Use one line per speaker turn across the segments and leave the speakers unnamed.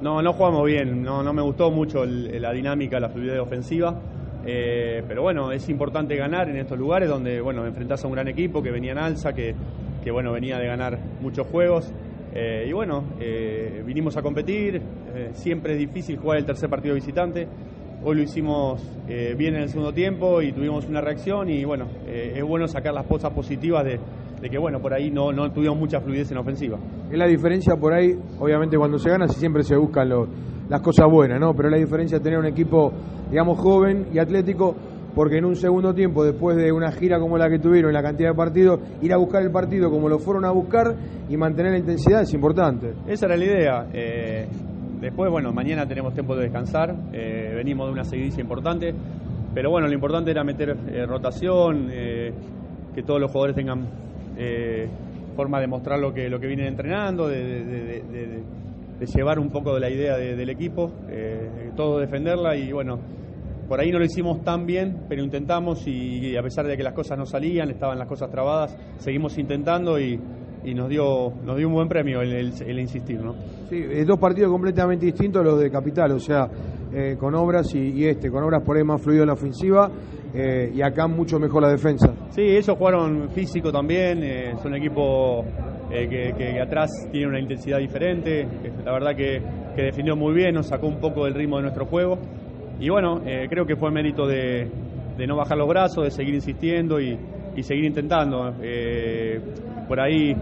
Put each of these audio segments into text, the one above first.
No, no jugamos bien, no, no me gustó mucho el- la dinámica, la fluidez ofensiva. eh, pero bueno, es importante ganar en estos lugares donde bueno, enfrentás a un gran equipo que venía en alza, que, que bueno, venía de ganar muchos juegos. eh, y bueno, eh, vinimos a competir. eh, siempre es difícil jugar el tercer partido visitante. Hoy lo hicimos eh, bien en el segundo tiempo y tuvimos una reacción. Y bueno, eh, es bueno sacar las cosas positivas de, de que bueno, por ahí no, no tuvimos mucha fluidez en ofensiva.
Es la diferencia por ahí, obviamente cuando se gana siempre se buscan los- las cosas buenas, ¿no? Pero la diferencia es tener un equipo, digamos, joven y atlético, porque en un segundo tiempo, después de una gira como la que tuvieron, la cantidad de partidos, ir a buscar el partido como lo fueron a buscar y mantener la intensidad es importante.
Esa era la idea. eh, después, bueno, mañana tenemos tiempo de descansar. eh, venimos de una seguidilla importante. Pero bueno, lo importante era meter eh, rotación, eh, que todos los jugadores tengan eh, forma de mostrar lo que, lo que vienen entrenando, de, llevar un poco de la idea de- del equipo, todo defenderla y bueno, por ahí no lo hicimos tan bien, pero intentamos y a pesar de que las cosas no salían, estaban las cosas trabadas, seguimos intentando y, y nos dio nos dio un buen premio el, el- el insistir, ¿no?
Sí, eh, dos partidos completamente distintos a los de Capital, o sea, eh, con obras y, y este, con obras por ahí más fluido en la ofensiva eh, y acá mucho mejor la defensa.
Sí, ellos jugaron físico también, eh, son un equipo que, que atrás tiene una intensidad diferente, que la verdad que, que definió muy bien, nos sacó un poco del ritmo de nuestro juego y bueno, creo que fue mérito de, de no bajar los brazos, de seguir insistiendo y, y seguir intentando. Eh, por ahí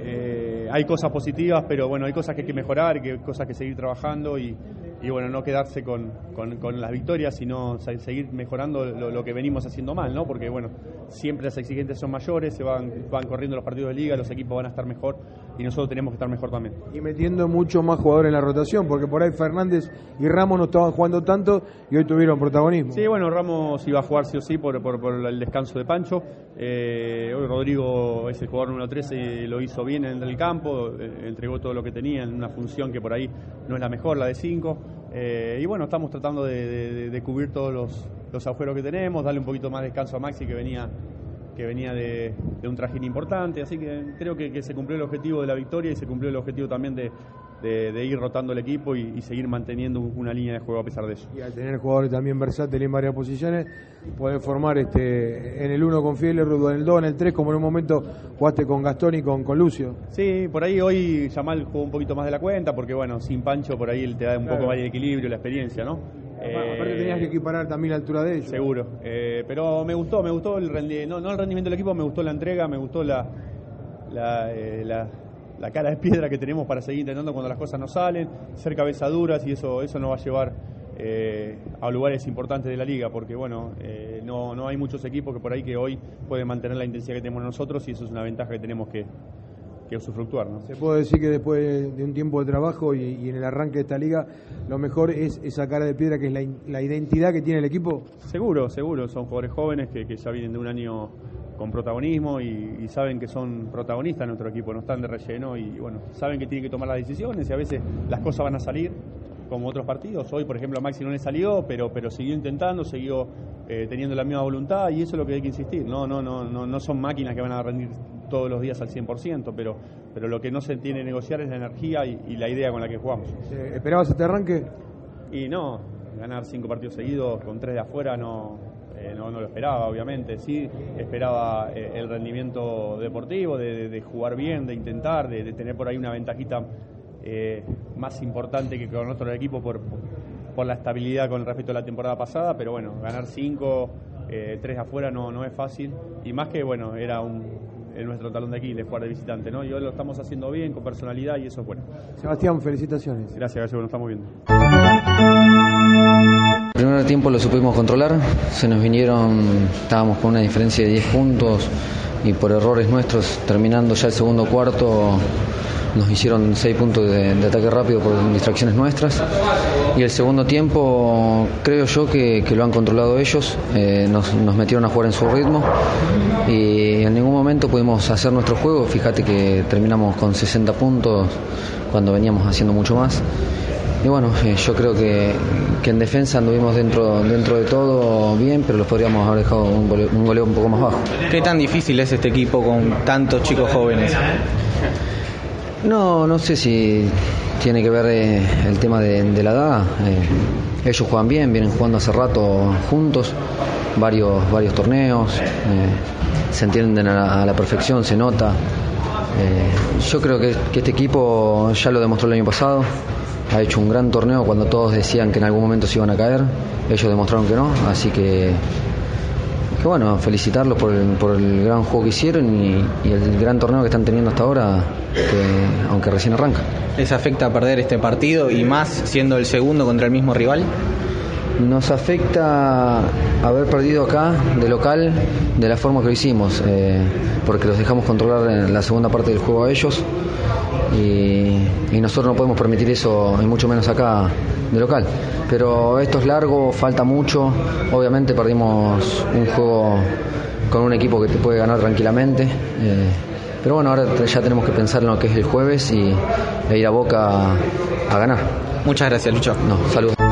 eh, hay cosas positivas, pero bueno, hay cosas que hay que mejorar, que hay cosas que seguir trabajando y, y bueno, no quedarse con, con- con las victorias, sino se- seguir mejorando lo, lo que venimos haciendo mal, ¿no? Porque bueno, siempre las exigentes son mayores, se van, van corriendo los partidos de liga, los equipos van a estar mejor y nosotros tenemos que estar mejor también.
y metiendo mucho más jugadores en la rotación, porque por ahí Fernández y Ramos no estaban jugando tanto y hoy tuvieron protagonismo.
Sí, bueno, Ramos iba a jugar sí o sí por, por- por el descanso de Pancho. Eh, hoy Rodrigo es el jugador número 13 y lo hizo bien en el campo, eh, entregó todo lo que tenía en una función que por ahí no es la mejor, la de 5. Y bueno, estamos tratando de, cubrir todos los, los agujeros que tenemos, darle un poquito más de descanso a Maxi que venía que venía de, un trajín importante, así que creo que se cumplió el objetivo de la victoria y se cumplió el objetivo también de, de- de ir rotando el equipo y, y seguir manteniendo una línea de juego a pesar de eso.
Y al tener jugadores también versátiles en varias posiciones, poder formar este en el 1 con Fielerud, en el 2, en el 3, como en un momento jugaste con Gastón y con, con Lucio.
Sí, por ahí hoy Yamal jugó un poquito más de la cuenta, porque bueno, sin Pancho por ahí él te da un
Claro.
poco más de equilibrio, la experiencia, ¿no?
Aparte
Eh,
tenías que equiparar también la altura de ellos.
Seguro, Eh, pero me gustó, me gustó el rendimiento, no, no el rendimiento del equipo, me gustó la entrega, me gustó la, la, eh, la- la cara de piedra que tenemos para seguir intentando cuando las cosas no salen, ser cabezaduras y eso, eso nos va a llevar eh, a lugares importantes de la liga, porque bueno, eh, no, no hay muchos equipos que por ahí que hoy pueden mantener la intensidad que tenemos nosotros y eso es una ventaja que tenemos que, que usufructuar, ¿no?
Se puede decir que después de un tiempo de trabajo y, y en el arranque de esta liga, lo mejor es esa cara de piedra que es la, la identidad que tiene el equipo.
Seguro, seguro. Son jugadores jóvenes que, que ya vienen de un año con protagonismo y, y saben que son protagonistas en nuestro equipo, no están de relleno y bueno, saben que tienen que tomar las decisiones y a veces las cosas van a salir como otros partidos. Hoy, por ejemplo, a Maxi no le salió, pero, pero siguió intentando, siguió eh, teniendo la misma voluntad y eso es lo que hay que insistir. No, no, no, no, no son máquinas que van a rendir todos los días al 100%, pero, pero lo que no se tiene que negociar es la energía y, y la idea con la que jugamos.
Eh, ¿Esperabas este arranque?
Y no, ganar cinco partidos seguidos con tres de afuera no, eh, no, no lo esperaba, obviamente. Sí, esperaba eh, el rendimiento deportivo, de, jugar bien, de intentar, de, tener por ahí una ventajita eh, más importante que con otro equipo por, por, la estabilidad con respecto a la temporada pasada. Pero bueno, ganar cinco, tres afuera no, no es fácil. Y más que, bueno, era un, es nuestro talón de Aquiles jugar de visitante, ¿no? Y hoy lo estamos haciendo bien, con personalidad y eso es bueno.
Sebastián, felicitaciones.
Gracias, Gallego, nos estamos viendo.
El primer tiempo lo supimos controlar, se nos vinieron, estábamos con una diferencia de 10 puntos y por errores nuestros, terminando ya el segundo cuarto, nos hicieron 6 puntos de, ataque rápido por distracciones nuestras. Y el segundo tiempo creo yo que, lo han controlado ellos, eh, nos, metieron a jugar en su ritmo y en ningún momento pudimos hacer nuestro juego, fíjate que terminamos con 60 puntos cuando veníamos haciendo mucho más. Y bueno, eh, yo creo que, que en defensa anduvimos dentro, dentro de todo bien, pero los podríamos haber dejado un goleo, un goleo un poco más bajo.
¿Qué tan difícil es este equipo con tantos chicos jóvenes?
No, no sé si tiene que ver eh, el tema de, la edad. Eh, ellos juegan bien, vienen jugando hace rato juntos, varios, varios torneos, eh, se entienden a la, perfección, se nota. yo creo que, este equipo ya lo demostró el año pasado, ha hecho un gran torneo cuando todos decían que en algún momento se iban a caer, ellos demostraron que no, así que bueno, felicitarlos por el, por el gran juego que hicieron y, el gran torneo que están teniendo hasta ahora, aunque recién arranca.
¿Les afecta perder este partido y más siendo el segundo contra el mismo rival?
Nos afecta haber perdido acá de local de la forma que lo hicimos, eh, porque los dejamos controlar en la segunda parte del juego a ellos y, y nosotros no podemos permitir eso, y mucho menos acá de local. Pero esto es largo, falta mucho. Obviamente perdimos un juego con un equipo que te puede ganar tranquilamente. Eh, pero bueno, ahora ya tenemos que pensar en lo que es el jueves y e ir a Boca a, ganar.
Muchas gracias, Lucho.
No, saludos.